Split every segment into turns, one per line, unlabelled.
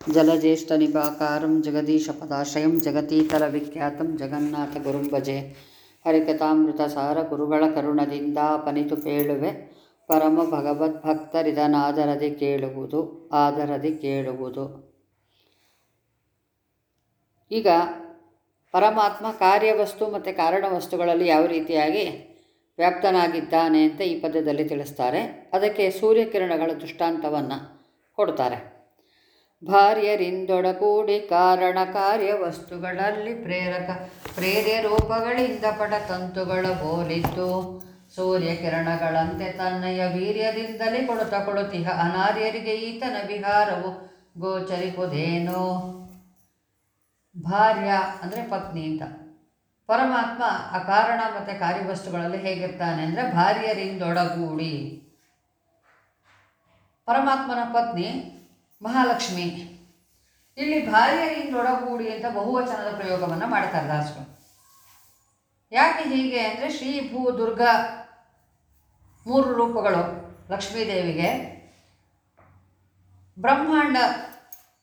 जलज्येष्ठनिभाकारं जगदीशपदाश्रयं जगतीतलविख्यातं ಜಗನ್ನಾಥಗುರುಂ ಭಜೆ ಹರಿಕಥಾಮೃತಸಾರ ಗುರುಗಳ ಕರುಣದಿಂದ ಪನಿತು ಪೇಳುವೆ ಪರಮ ಭಗವದ್ಭಕ್ತರಿದನಾದರದಿ ಕೇಳುವುದು ಆದರದಿ ಕೇಳುವುದು ಈಗ ಪರಮಾತ್ಮ ಕಾರ್ಯವಸ್ತು ಮತ್ತು ಕಾರಣ ವಸ್ತುಗಳಲ್ಲಿ ಯಾವ ರೀತಿಯಾಗಿ ವ್ಯಾಪ್ತನಾಗಿದ್ದಾನೆ ಅಂತ ಈ ಪದ್ಯದಲ್ಲಿ ತಿಳಿಸ್ತಾರೆ ಅದಕ್ಕೆ ಸೂರ್ಯಕಿರಣಗಳ ದೃಷ್ಟಾಂತವನ್ನು ಕೊಡ್ತಾರೆ ಭಾರ್ಯರಿಂದೊಡಗೂಡಿ ಕಾರಣ ಕಾರ್ಯ ವಸ್ತುಗಳಲ್ಲಿ ಪ್ರೇರಕ ಪ್ರೇರ್ಯ ರೂಪಗಳಿಂದ ಪಡತಂತುಗಳ ಹೋಲಿದ್ದು ಸೂರ್ಯಕಿರಣಗಳಂತೆ ತನ್ನಯ ವೀರ್ಯದಿಂದಲೇ ಕೊಡುತ್ತ ಕೊಡುತ್ತಿಹ ಅನಾರ್ಯರಿಗೆ ಈತನ ವಿಹಾರವು ಗೋಚರಿಪುದೇನೋ. ಭಾರ್ಯ ಅಂದರೆ ಪತ್ನಿ ಅಂತ. ಪರಮಾತ್ಮ ಆ ಕಾರಣ ಮತ್ತು ಕಾರ್ಯವಸ್ತುಗಳಲ್ಲಿ ಹೇಗಿರ್ತಾನೆ ಅಂದರೆ ಭಾರ್ಯರಿಂದೊಡಗೂಡಿ. ಪರಮಾತ್ಮನ ಪತ್ನಿ ಮಹಾಲಕ್ಷ್ಮಿ. ಇಲ್ಲಿ ಭಾರ್ಯರಿಂದೊಡಗೂಡಿ ಅಂತ ಬಹುವಚನದ ಪ್ರಯೋಗವನ್ನು ಮಾಡ್ತಾರೆ ದಾಸರು ಯಾಕೆ ಹೀಗೆ ಅಂದರೆ ಶ್ರೀ ಭೂ ದುರ್ಗಾ ಮೂರು ರೂಪಗಳು ಲಕ್ಷ್ಮೀದೇವಿಗೆ. ಬ್ರಹ್ಮಾಂಡ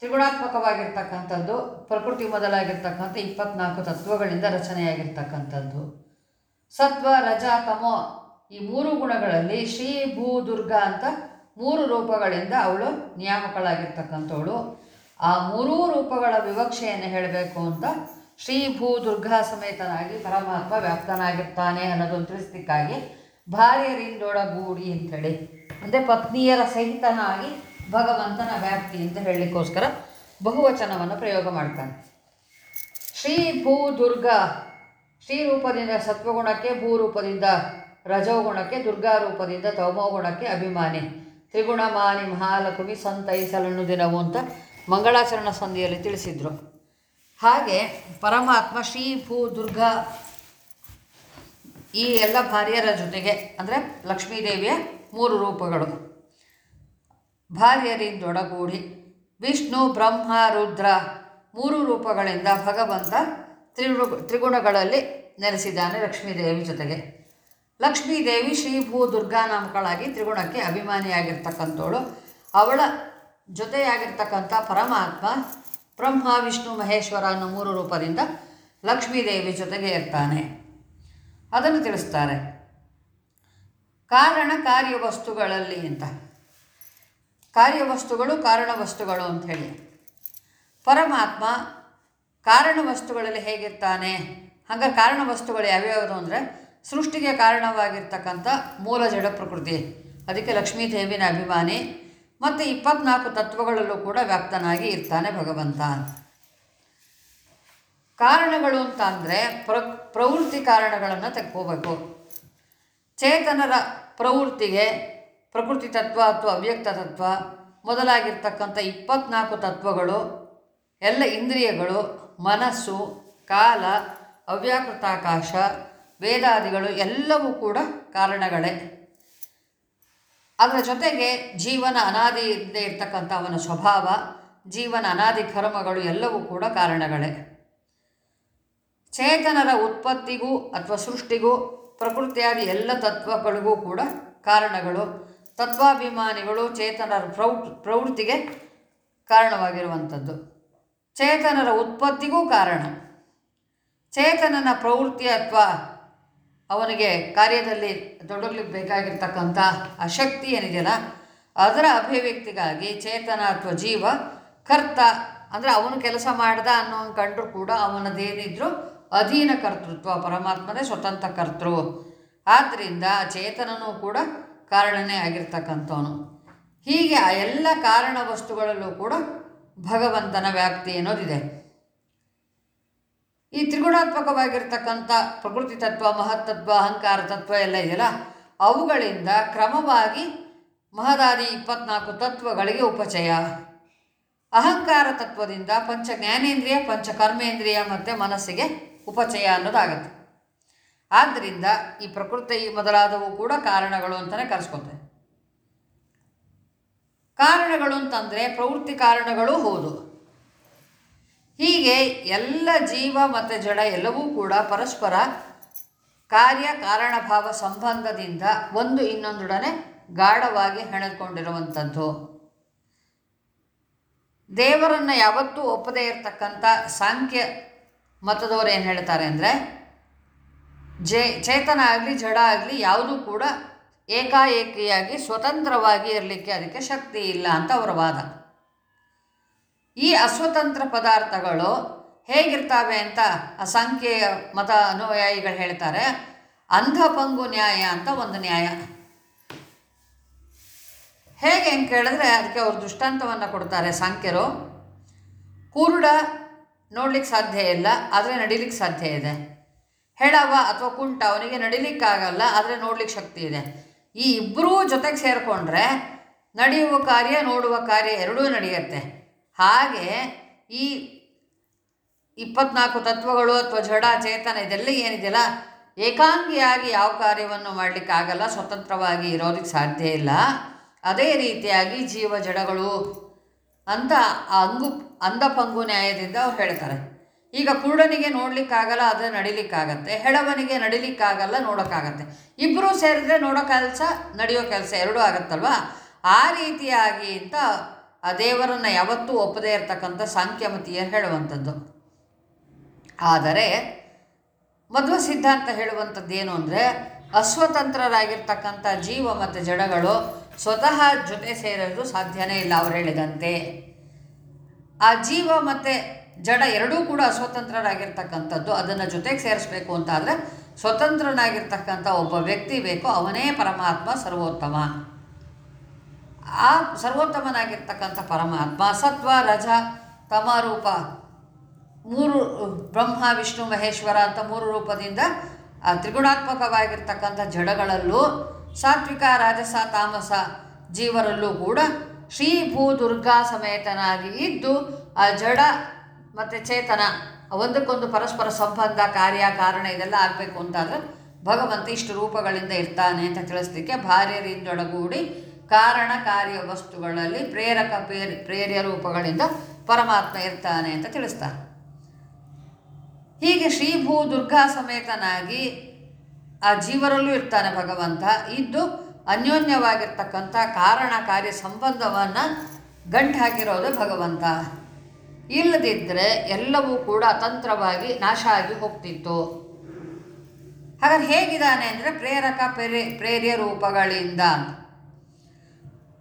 ತ್ರಿಗುಣಾತ್ಮಕವಾಗಿರ್ತಕ್ಕಂಥದ್ದು, ಪ್ರಕೃತಿ ಮೊದಲಾಗಿರ್ತಕ್ಕಂಥ ಇಪ್ಪತ್ನಾಲ್ಕು ತತ್ವಗಳಿಂದ ರಚನೆಯಾಗಿರ್ತಕ್ಕಂಥದ್ದು. ಸತ್ವ, ರಜ, ತಮೋ ಈ ಮೂರು ಗುಣಗಳಲ್ಲಿ ಶ್ರೀ ಭೂ ದುರ್ಗಾ ಅಂತ ಮೂರು ರೂಪಗಳಿಂದ ಅವಳು ನಿಯಾಮಕಳಾಗಿರ್ತಕ್ಕಂಥವಳು. ಆ ಮೂರೂ ರೂಪಗಳ ವಿವಕ್ಷೆಯನ್ನು ಹೇಳಬೇಕು ಅಂತ ಶ್ರೀ ಭೂ ದುರ್ಗಾ ಸಮೇತನಾಗಿ ಪರಮಾತ್ಮ ವ್ಯಾಪ್ತನಾಗಿರ್ತಾನೆ ಅನ್ನೋದನ್ನು ತಿಳಿಸ್ತಿಕ್ಕಾಗಿ ಭಾರ್ಯರಿಂದೊಡಗೂಡಿ ಅಂತೇಳಿ. ಅಂದರೆ ಪತ್ನಿಯರ ಸಹಿತನಾಗಿ ಭಗವಂತನ ವ್ಯಾಪ್ತಿ ಅಂತ ಹೇಳಲಿಕ್ಕೋಸ್ಕರ ಬಹುವಚನವನ್ನು ಪ್ರಯೋಗ ಮಾಡ್ತಾನೆ. ಶ್ರೀ ಭೂ ದುರ್ಗಾ, ಶ್ರೀ ರೂಪದಿಂದ ಸತ್ವಗುಣಕ್ಕೆ ಭೂರೂಪದಿಂದ ರಜೋಗುಣಕ್ಕೆ ದುರ್ಗಾ ರೂಪದಿಂದ ತಮೋಗುಣಕ್ಕೆ ಅಭಿಮಾನಿ. ತ್ರಿಗುಣಮಾನಿ ಮಹಾಲಕ್ಷ್ಮಿ ಸಂತೈಸಲನ್ನು ದಿನವು ಅಂತ ಮಂಗಳಾಚರಣ ಸಂಧಿಯಲ್ಲಿ ತಿಳಿಸಿದರು. ಹಾಗೆ ಪರಮಾತ್ಮ, ಶ್ರೀ, ಭೂ, ದುರ್ಗಾ ಈ ಎಲ್ಲ ಭಾರ್ಯರ ಜೊತೆಗೆ ಅಂದರೆ ಲಕ್ಷ್ಮೀದೇವಿಯ ಮೂರು ರೂಪಗಳು. ಭಾರ್ಯರಿಂದೊಡಗೂಡಿ, ವಿಷ್ಣು, ಬ್ರಹ್ಮ, ರುದ್ರ ಮೂರು ರೂಪಗಳಿಂದ ಭಗವಂತ ತ್ರಿಗು ತ್ರಿಗುಣಗಳಲ್ಲಿ ನೆಲೆಸಿದ್ದಾನೆ ಲಕ್ಷ್ಮೀದೇವಿ ಜೊತೆಗೆ. ಲಕ್ಷ್ಮೀದೇವಿ ಶ್ರೀ ಭೂ ದುರ್ಗಾ ನಾಮಕಳಾಗಿ ತ್ರಿಗುಣಕ್ಕೆ ಅಭಿಮಾನಿಯಾಗಿರ್ತಕ್ಕಂಥವಳು. ಅವಳ ಜೊತೆಯಾಗಿರ್ತಕ್ಕಂಥ ಪರಮಾತ್ಮ, ಬ್ರಹ್ಮ, ವಿಷ್ಣು, ಮಹೇಶ್ವರ ಅನ್ನೋ ಮೂರು ರೂಪದಿಂದ ಲಕ್ಷ್ಮೀದೇವಿ ಜೊತೆಗೆ ಇರ್ತಾನೆ. ಅದನ್ನು ತಿಳಿಸ್ತಾರೆ. ಕಾರಣ ಕಾರ್ಯ ವಸ್ತುಗಳಲ್ಲಿ ಅಂತ. ಕಾರ್ಯವಸ್ತುಗಳು ಕಾರಣ ವಸ್ತುಗಳು ಅಂಥೇಳಿ ಪರಮಾತ್ಮ ಕಾರಣ ವಸ್ತುಗಳಲ್ಲಿ ಹೇಗಿರ್ತಾನೆ? ಹಂಗೆ ಕಾರಣ ವಸ್ತುಗಳು ಯಾವ್ಯಾವುದು ಅಂದರೆ ಸೃಷ್ಟಿಗೆ ಕಾರಣವಾಗಿರ್ತಕ್ಕಂಥ ಮೂಲ ಜಡ ಪ್ರಕೃತಿ. ಅದಕ್ಕೆ ಲಕ್ಷ್ಮೀದೇವಿನ ಅಭಿಮಾನಿ ಮತ್ತು ಇಪ್ಪತ್ನಾಲ್ಕು ತತ್ವಗಳಲ್ಲೂ ಕೂಡ ವ್ಯಾಪ್ತನಾಗಿ ಇರ್ತಾನೆ ಭಗವಂತ. ಕಾರಣಗಳು ಅಂತ ಅಂದರೆ ಪ್ರ, ಪ್ರವೃತ್ತಿ ಕಾರಣಗಳನ್ನು ತೆಕ್ಕೋಬೇಕು. ಚೇತನರ ಪ್ರವೃತ್ತಿಗೆ ಪ್ರಕೃತಿ ತತ್ವ ಅಥವಾ ಅವ್ಯಕ್ತ ತತ್ವ ಮೊದಲಾಗಿರ್ತಕ್ಕಂಥ ಇಪ್ಪತ್ನಾಲ್ಕು ತತ್ವಗಳು ಎಲ್ಲ ಇಂದ್ರಿಯಗಳು, ಮನಸ್ಸು, ಕಾಲ, ಅವ್ಯಾಕೃತಾಕಾಶ ವೇದಾದಿಗಳು ಎಲ್ಲವೂ ಕೂಡ ಕಾರಣಗಳೇ. ಅದರ ಜೊತೆಗೆ ಜೀವನ ಅನಾದಿಯಿಂದ ಇರ್ತಕ್ಕಂಥ ಅವನ ಸ್ವಭಾವ, ಜೀವನ ಅನಾದಿ ಕರ್ಮಗಳು ಎಲ್ಲವೂ ಕೂಡ ಕಾರಣಗಳೇ. ಚೇತನರ ಉತ್ಪತ್ತಿಗೂ ಅಥವಾ ಸೃಷ್ಟಿಗೂ ಪ್ರಕೃತಿಯಾದಿ ಎಲ್ಲ ತತ್ವಗಳಿಗೂ ಕೂಡ ಕಾರಣಗಳು. ತತ್ವಾಭಿಮಾನಿಗಳು ಚೇತನರ ಪ್ರೌ ಪ್ರವೃತ್ತಿಗೆ ಕಾರಣವಾಗಿರುವಂಥದ್ದು. ಚೇತನರ ಉತ್ಪತ್ತಿಗೂ ಕಾರಣ. ಚೇತನನ ಪ್ರವೃತ್ತಿ ಅಥವಾ ಅವನಿಗೆ ಕಾರ್ಯದಲ್ಲಿ ತೊಡಗಲಿಕ್ಕೆ ಬೇಕಾಗಿರ್ತಕ್ಕಂಥ ಆ ಏನಿದೆಯಲ್ಲ, ಅದರ ಅಭಿವ್ಯಕ್ತಿಗಾಗಿ ಚೇತನ ಅಥವಾ ಜೀವ, ಕರ್ತ, ಅಂದರೆ ಅವನು ಕೆಲಸ ಮಾಡ್ದ ಅನ್ನೋ ಕಂಡ್ರು ಕೂಡ ಅವನದೇನಿದ್ರು ಅಧೀನ ಕರ್ತೃತ್ವ, ಪರಮಾತ್ಮನೇ ಸ್ವತಂತ್ರ ಕರ್ತೃ. ಆದ್ದರಿಂದ ಚೇತನನೂ ಕೂಡ ಕಾರಣನೇ ಆಗಿರ್ತಕ್ಕಂಥವನು. ಹೀಗೆ ಆ ಎಲ್ಲ ಕಾರಣ ವಸ್ತುಗಳಲ್ಲೂ ಕೂಡ ಭಗವಂತನ ವ್ಯಾಪ್ತಿ ಅನ್ನೋದಿದೆ. ಈ ತ್ರಿಗುಣಾತ್ಮಕವಾಗಿರ್ತಕ್ಕಂಥ ಪ್ರಕೃತಿ ತತ್ವ ಮಹತ್ತತ್ವ ಅಹಂಕಾರ ತತ್ವ ಎಲ್ಲ ಇದೆಯಲ್ಲ? ಅವುಗಳಿಂದ ಕ್ರಮವಾಗಿ ಮಹದಾದಿ ಇಪ್ಪತ್ನಾಲ್ಕು ತತ್ವಗಳಿಗೆ ಉಪಚಯ. ಅಹಂಕಾರ ತತ್ವದಿಂದ ಪಂಚ ಜ್ಞಾನೇಂದ್ರಿಯ, ಪಂಚ ಕರ್ಮೇಂದ್ರಿಯ ಮತ್ತು ಮನಸ್ಸಿಗೆ ಉಪಚಯ ಅನ್ನೋದಾಗತ್ತೆ. ಆದ್ದರಿಂದ ಈ ಪ್ರಕೃತಿ ಮೊದಲಾದವು ಕೂಡ ಕಾರಣಗಳು ಅಂತಲೇ ಕರೆಸ್ಕೊತಾರೆ ಕಾರಣಗಳು ಅಂತಂದರೆ ಪ್ರವೃತ್ತಿ ಕಾರಣಗಳು ಹೌದು. ಹೀಗೆ ಎಲ್ಲ ಜೀವ ಮತ್ತು ಜಡ ಎಲ್ಲವೂ ಕೂಡ ಪರಸ್ಪರ ಕಾರ್ಯ ಕಾರಣಭಾವ ಸಂಬಂಧದಿಂದ ಒಂದು ಇನ್ನೊಂದೊಡನೆ ಗಾಢವಾಗಿ ಹೆಣೆದುಕೊಂಡಿರುವಂಥದ್ದು ದೇವರನ್ನು ಯಾವತ್ತೂ ಒಪ್ಪದೇ ಇರತಕ್ಕಂಥ ಸಾಂಖ್ಯ ಮತದವರು ಏನು ಹೇಳ್ತಾರೆ ಅಂದರೆ, ಜೇ, ಚೇತನ ಆಗಲಿ, ಜಡ ಆಗಲಿ ಯಾವುದೂ ಕೂಡ ಏಕಾಏಕಿಯಾಗಿ ಸ್ವತಂತ್ರವಾಗಿ ಇರಲಿಕ್ಕೆ ಅದಕ್ಕೆ ಶಕ್ತಿ ಇಲ್ಲ ಅಂತ ಅವರ ವಾದ. ಈ ಅಸ್ವತಂತ್ರ ಪದಾರ್ಥಗಳು ಹೇಗಿರ್ತಾವೆ ಅಂತ ಅಸಂಖ್ಯೆಯ ಮತ ಅನುಯಾಯಿಗಳು ಹೇಳ್ತಾರೆ. ಅಂಧಪಂಗು ನ್ಯಾಯ ಅಂತ ಒಂದು ನ್ಯಾಯ. ಹೇಗೆ ಅಂತ ಕೇಳಿದ್ರೆ ಅದಕ್ಕೆ ಅವರು ದೃಷ್ಟಾಂತವನ್ನು ಕೊಡ್ತಾರೆ ಸಾಂಖ್ಯರು. ಕುರುಡ ನೋಡ್ಲಿಕ್ಕೆ ಸಾಧ್ಯ ಇಲ್ಲ, ಆದರೆ ನಡಿಲಿಕ್ಕೆ ಸಾಧ್ಯ ಇದೆ. ಹೇಳವ ಅಥವಾ ಕುಂಟ ಅವನಿಗೆ ನಡಿಲಿಕ್ಕಾಗಲ್ಲ ಆದರೆ ನೋಡ್ಲಿಕ್ಕೆ ಶಕ್ತಿ ಇದೆ. ಈ ಇಬ್ಬರೂ ಜೊತೆಗೆ ಸೇರಿಕೊಂಡ್ರೆ ನಡೆಯುವ ಕಾರ್ಯ, ನೋಡುವ ಕಾರ್ಯ ಎರಡೂ ನಡೆಯುತ್ತೆ. ಹಾಗೆ ಈ ಇಪ್ಪತ್ನಾಲ್ಕು ತತ್ವಗಳು ಅಥವಾ ಜಡ, ಚೇತನ ಇದೆಲ್ಲ ಏನಿದೆಯಲ್ಲ, ಏಕಾಂಗಿಯಾಗಿ ಯಾವ ಕಾರ್ಯವನ್ನು ಮಾಡಲಿಕ್ಕಾಗಲ್ಲ ಸ್ವತಂತ್ರವಾಗಿ ಇರೋದಕ್ಕೆ ಸಾಧ್ಯ ಇಲ್ಲ. ಅದೇ ರೀತಿಯಾಗಿ ಜೀವ ಜಡಗಳು ಅಂತ ಆ ಅಂಗು ಅಂಧಪಂಗು ನ್ಯಾಯದಿಂದ ಅವ್ರು ಹೇಳ್ತಾರೆ. ಈಗ ಕುರುಡನಿಗೆ ನೋಡಲಿಕ್ಕಾಗಲ್ಲ ಆದರೆ ನಡಿಲಿಕ್ಕಾಗತ್ತೆ ಹೆಡವನಿಗೆ ನಡಿಲಿಕ್ಕಾಗಲ್ಲ ನೋಡೋಕ್ಕಾಗತ್ತೆ ಇಬ್ಬರೂ ಸೇರಿದ್ರೆ ನೋಡೋ ಕೆಲಸ, ನಡೆಯೋ ಕೆಲಸ ಎರಡೂ ಆಗತ್ತಲ್ವ? ಆ ರೀತಿಯಾಗಿ ಅಂತ ಆ ದೇವರನ್ನು ಯಾವತ್ತೂ ಒಪ್ಪದೇ ಇರತಕ್ಕಂಥ ಸಾಂಖ್ಯಮತಿಯರು ಹೇಳುವಂಥದ್ದು. ಆದರೆ ಮಧ್ವ ಸಿದ್ಧಾಂತ ಹೇಳುವಂಥದ್ದು ಏನು ಅಂದರೆ ಅಸ್ವತಂತ್ರರಾಗಿರ್ತಕ್ಕಂಥ ಜೀವ ಮತ್ತು ಜಡಗಳು ಸ್ವತಃ ಜೊತೆ ಸೇರಲು ಸಾಧ್ಯನೇ ಇಲ್ಲ ಅವ್ರು ಹೇಳಿದಂತೆ. ಆ ಜೀವ ಮತ್ತು ಜಡ ಎರಡೂ ಕೂಡ ಅಸ್ವತಂತ್ರರಾಗಿರ್ತಕ್ಕಂಥದ್ದು ಅದನ್ನು ಜೊತೆಗೆ ಸೇರಿಸ್ಬೇಕು ಅಂತಾದರೆ ಸ್ವತಂತ್ರನಾಗಿರ್ತಕ್ಕಂಥ ಒಬ್ಬ ವ್ಯಕ್ತಿ ಬೇಕು, ಅವನೇ ಪರಮಾತ್ಮ ಸರ್ವೋತ್ತಮ. ಆ ಸರ್ವೋತ್ತಮನಾಗಿರ್ತಕ್ಕಂಥ ಪರಮಾತ್ಮ, ಸತ್ವ, ರಜ, ತಮರೂಪ, ಮೂರು, ಬ್ರಹ್ಮ, ವಿಷ್ಣು, ಮಹೇಶ್ವರ ಅಂತ ಮೂರು ರೂಪದಿಂದ ತ್ರಿಗುಣಾತ್ಮಕವಾಗಿರ್ತಕ್ಕಂಥ ಜಡಗಳಲ್ಲೂ, ಸಾತ್ವಿಕ, ರಾಜಸ, ತಾಮಸ ಜೀವರಲ್ಲೂ ಕೂಡ ಶ್ರೀ ಭೂ ದುರ್ಗಾ ಸಮೇತನಾಗಿ ಇದ್ದು, ಆ ಜಡ ಮತ್ತು ಚೇತನ ಒಂದಕ್ಕೊಂದು ಪರಸ್ಪರ ಸಂಬಂಧ, ಕಾರ್ಯ, ಕಾರಣ ಇದೆಲ್ಲ ಆಗಬೇಕು ಅಂತಾದರೆ ಭಗವಂತ ಇಷ್ಟು ರೂಪಗಳಿಂದ ಇರ್ತಾನೆ ಅಂತ ತಿಳಿಸ್ಲಿಕ್ಕೆ ಭಾರ್ಯರಿಂದೊಡಗೂಡಿ ಕಾರಣ ಕಾರ್ಯ ವಸ್ತುಗಳಲ್ಲಿ ಪ್ರೇರಕ ಪ್ರೇರ, ಪ್ರೇರ್ಯ ರೂಪಗಳಿಂದ ಪರಮಾತ್ಮ ಇರ್ತಾನೆ ಅಂತ ತಿಳಿಸ್ತಾರೆ. ಹೀಗೆ ಶ್ರೀ ಭೂ ದುರ್ಗಾ ಸಮೇತನಾಗಿ ಆ ಜೀವರಲ್ಲೂ ಇರ್ತಾನೆ ಭಗವಂತ. ಇದ್ದು ಅನ್ಯೋನ್ಯವಾಗಿರ್ತಕ್ಕಂಥ ಕಾರಣ ಕಾರ್ಯ ಸಂಬಂಧವನ್ನು ಗಂಟು ಹಾಕಿರೋದು ಭಗವಂತ. ಇಲ್ಲದಿದ್ದರೆ ಎಲ್ಲವೂ ಕೂಡ ಅತಂತ್ರವಾಗಿ ನಾಶ ಆಗಿ ಹೋಗ್ತಿತ್ತು. ಹಾಗಾದ್ರೆ ಹೇಗಿದ್ದಾನೆ ಅಂದರೆ ಪ್ರೇರಕ ಪ್ರೇರೆ, ಪ್ರೇರ್ಯ ರೂಪಗಳಿಂದ